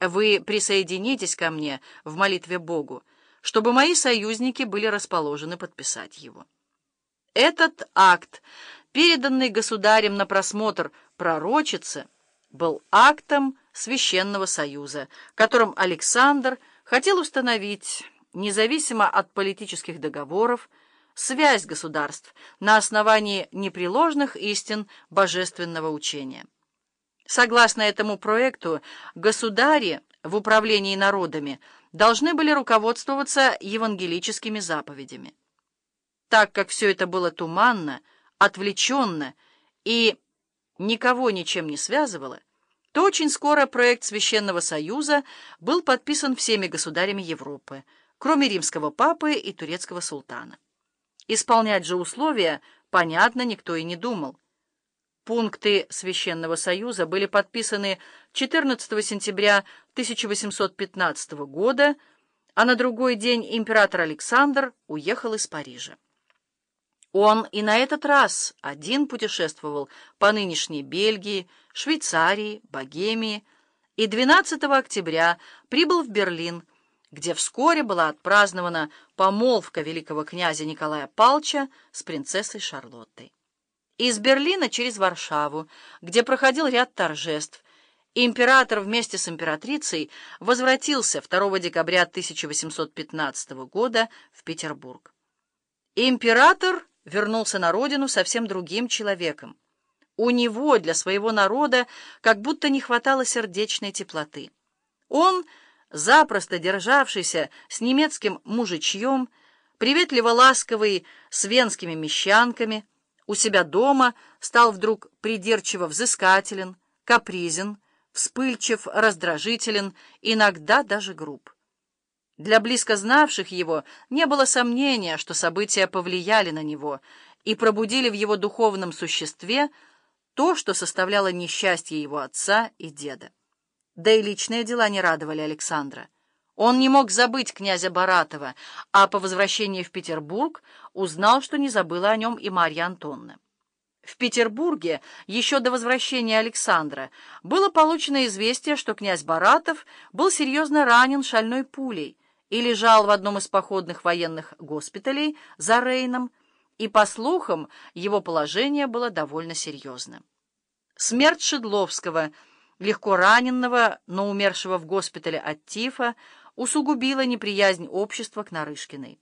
вы присоединитесь ко мне в молитве Богу, чтобы мои союзники были расположены подписать его. Этот акт, переданный государем на просмотр пророчице, был актом Священного Союза, которым Александр хотел установить, независимо от политических договоров, связь государств на основании непреложных истин божественного учения. Согласно этому проекту, государи в управлении народами должны были руководствоваться евангелическими заповедями. Так как все это было туманно, отвлеченно и никого ничем не связывало, то очень скоро проект Священного Союза был подписан всеми государями Европы, кроме римского папы и турецкого султана. Исполнять же условия, понятно, никто и не думал. Пункты Священного Союза были подписаны 14 сентября 1815 года, а на другой день император Александр уехал из Парижа. Он и на этот раз один путешествовал по нынешней Бельгии, Швейцарии, Богемии и 12 октября прибыл в Берлин, где вскоре была отпразднована помолвка великого князя Николая Палча с принцессой Шарлоттой. Из Берлина через Варшаву, где проходил ряд торжеств, император вместе с императрицей возвратился 2 декабря 1815 года в Петербург. Император вернулся на родину совсем другим человеком. У него для своего народа как будто не хватало сердечной теплоты. Он, запросто державшийся с немецким мужичьем, приветливо ласковый с венскими мещанками, у себя дома стал вдруг придирчиво взыскателен, капризен, вспыльчив, раздражителен, иногда даже груб. Для близко знавших его не было сомнения, что события повлияли на него и пробудили в его духовном существе то, что составляло несчастье его отца и деда. Да и личные дела не радовали Александра. Он не мог забыть князя Баратова, а по возвращении в Петербург узнал, что не забыла о нем и Марья Антонна. В Петербурге еще до возвращения Александра было получено известие, что князь Баратов был серьезно ранен шальной пулей и лежал в одном из походных военных госпиталей за Рейном, и, по слухам, его положение было довольно серьезным. Смерть Шедловского, легко раненного, но умершего в госпитале от тифа, усугубила неприязнь общества к Нарышкиной.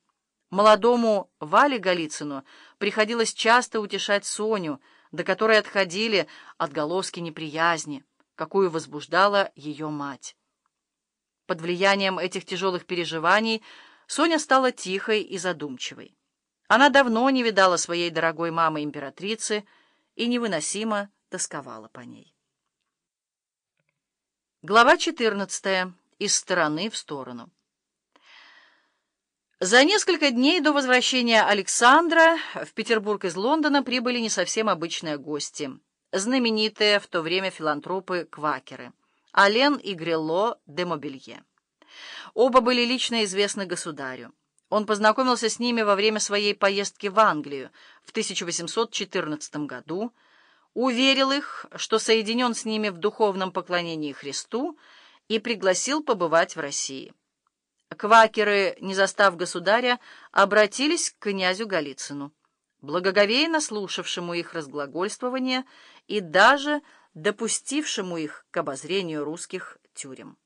Молодому Вале Голицыну приходилось часто утешать Соню, до которой отходили отголоски неприязни, какую возбуждала ее мать. Под влиянием этих тяжелых переживаний Соня стала тихой и задумчивой. Она давно не видала своей дорогой мамы-императрицы и невыносимо тосковала по ней. Глава 14 из стороны в сторону. За несколько дней до возвращения Александра в Петербург из Лондона прибыли не совсем обычные гости, знаменитые в то время филантропы-квакеры Ален и Грелло де Мобилье. Оба были лично известны государю. Он познакомился с ними во время своей поездки в Англию в 1814 году, уверил их, что соединен с ними в духовном поклонении Христу, и пригласил побывать в России. Квакеры, не застав государя, обратились к князю Голицыну, благоговейно слушавшему их разглагольствование и даже допустившему их к обозрению русских тюрем.